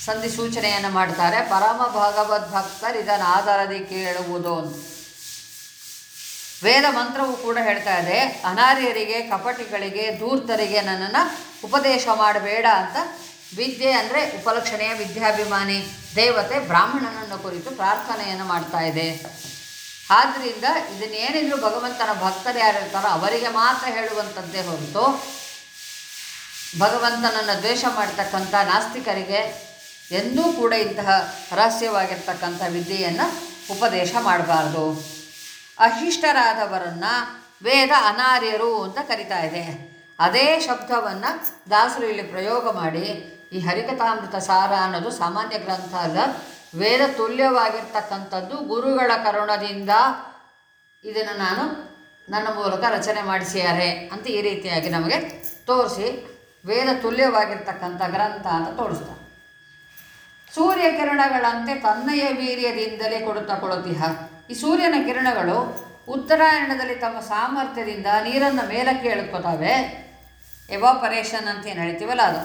ಸಂಧಿ ಸೂಚನೆಯನ್ನು ಮಾಡ್ತಾರೆ. ಪರಮ ಭಗವದ್ ಭಕ್ತರು ಇದನ್ನು ಆಧಾರದಿ ಕೇಳುವುದು ವೇದ ಮಂತ್ರವು ಕೂಡ ಹೇಳ್ತಾ ಇದೆ, ಅನಾರ್ಯರಿಗೆ, ಕಪಟಿಗಳಿಗೆ, ಧೂರ್ತರಿಗೆ ನನ್ನನ್ನು ಉಪದೇಶ ಮಾಡಬೇಡ ಅಂತ ವಿದ್ಯೆ ಅಂದರೆ ಉಪಲಕ್ಷಣೆಯ ವಿದ್ಯಾಭಿಮಾನಿ, ದೇವತೆ ಬ್ರಾಹ್ಮಣನನ್ನು ಕುರಿತು ಪ್ರಾರ್ಥನೆಯನ್ನು ಮಾಡ್ತಾ ಇದೆ. ಆದ್ದರಿಂದ ಇದನ್ನೇನಿದ್ರು ಭಗವಂತನ ಭಕ್ತರು ಯಾರಿರ್ತಾರೋ ಅವರಿಗೆ ಮಾತ್ರ ಹೇಳುವಂಥದ್ದೇ ಹೊರತು ಭಗವಂತನನ್ನು ದ್ವೇಷ ಮಾಡ್ತಕ್ಕಂಥ ನಾಸ್ತಿಕರಿಗೆ ಎಂದೂ ಕೂಡ ಇಂತಹ ರಹಸ್ಯವಾಗಿರ್ತಕ್ಕಂಥ ವಿದ್ಯೆಯನ್ನು ಉಪದೇಶ ಮಾಡಬಾರ್ದು. ಅಶಿಷ್ಟರಾದವರನ್ನು ವೇದ ಅನಾರ್ಯರು ಅಂತ ಕರಿತಾ ಇದೆ. ಅದೇ ಶಬ್ದವನ್ನು ದಾಸರು ಇಲ್ಲಿ ಪ್ರಯೋಗ ಮಾಡಿ ಈ ಹರಿಕಥಾಮೃತ ಸಾರ ಅನ್ನೋದು ಸಾಮಾನ್ಯ ಗ್ರಂಥ ಅಲ್ಲ. ವೇದ ತುಲ್ಯವಾಗಿರ್ತಕ್ಕಂಥದ್ದು ಗುರುಗಳ ಕರುಣದಿಂದ ಇದನ್ನು ನಾನು ನನ್ನ ಮೂಲಕ ರಚನೆ ಮಾಡಿಸಿದ್ದಾರೆ ಅಂತ ಈ ರೀತಿಯಾಗಿ ನಮಗೆ ತೋರಿಸಿ ವೇದ ತುಲ್ಯವಾಗಿರ್ತಕ್ಕಂಥ ಗ್ರಂಥ ಅಂತ ತೋರಿಸ್ತಾರೆ. ಸೂರ್ಯ ಕಿರಣಗಳಂತೆ ತನ್ನಯ ವೀರ್ಯದಿಂದಲೇ ಕೊಡುತ್ತಾ ಕೊಡುತ್ತಿಹ ಈ ಸೂರ್ಯನ ಕಿರಣಗಳು ಉತ್ತರಾಯಣದಲ್ಲಿ ತಮ್ಮ ಸಾಮರ್ಥ್ಯದಿಂದ ನೀರನ್ನು ಮೇಲಕ್ಕೆ ಎಳ್ಕೊತಾವೆ. ಎವಾಪರೇಷನ್ ಅಂತ ಏನು ಹೇಳ್ತೀವಲ್ಲ ಅದು?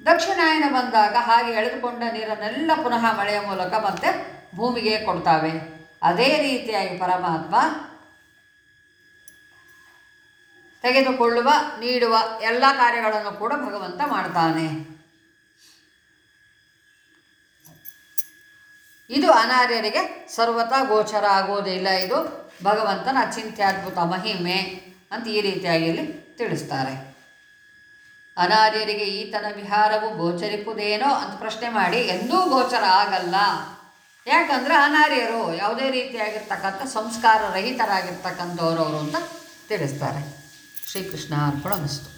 ದಕ್ಷಿಣಾಯನ ಬಂದಾಗ ಹಾಗೆ ಎಳೆದುಕೊಂಡ ನೀರನ್ನೆಲ್ಲ ಪುನಃ ಮಳೆಯ ಮೂಲಕ ಮತ್ತೆ ಭೂಮಿಗೆ ಕೊಡ್ತಾವೆ. ಅದೇ ರೀತಿಯಾಗಿ ಪರಮಾತ್ಮ ತೆಗೆದುಕೊಳ್ಳುವ, ನೀಡುವ ಎಲ್ಲ ಕಾರ್ಯಗಳನ್ನು ಕೂಡ ಭಗವಂತ ಮಾಡ್ತಾನೆ. ಇದು ಅನಾರ್ಯರಿಗೆ ಸರ್ವತಾ ಗೋಚರ ಆಗೋದಿಲ್ಲ ಇದು ಭಗವಂತನ ಅಚಿಂತ್ಯದ್ಭುತ ಮಹಿಮೆ ಅಂತ ಈ ರೀತಿಯಾಗಿ ಇಲ್ಲಿ ತಿಳಿಸ್ತಾರೆ. ಅನಾರ್ಯರಿಗೆ ಈತನ ವಿಹಾರವು ಗೋಚರಿಪುದೇನೋ ಅಂತ ಪ್ರಶ್ನೆ ಮಾಡಿ, ಎಂದೂ ಗೋಚರ ಆಗಲ್ಲ. ಯಾಕಂದರೆ ಅನಾರ್ಯರು ಯಾವುದೇ ರೀತಿಯಾಗಿರ್ತಕ್ಕಂಥ ಸಂಸ್ಕಾರ ರಹಿತರಾಗಿರ್ತಕ್ಕಂಥವ್ರವರು ಅಂತ ತಿಳಿಸ್ತಾರೆ. ಶ್ರೀಕೃಷ್ಣ ಅರ್ಪಣ ಮಸ್ತು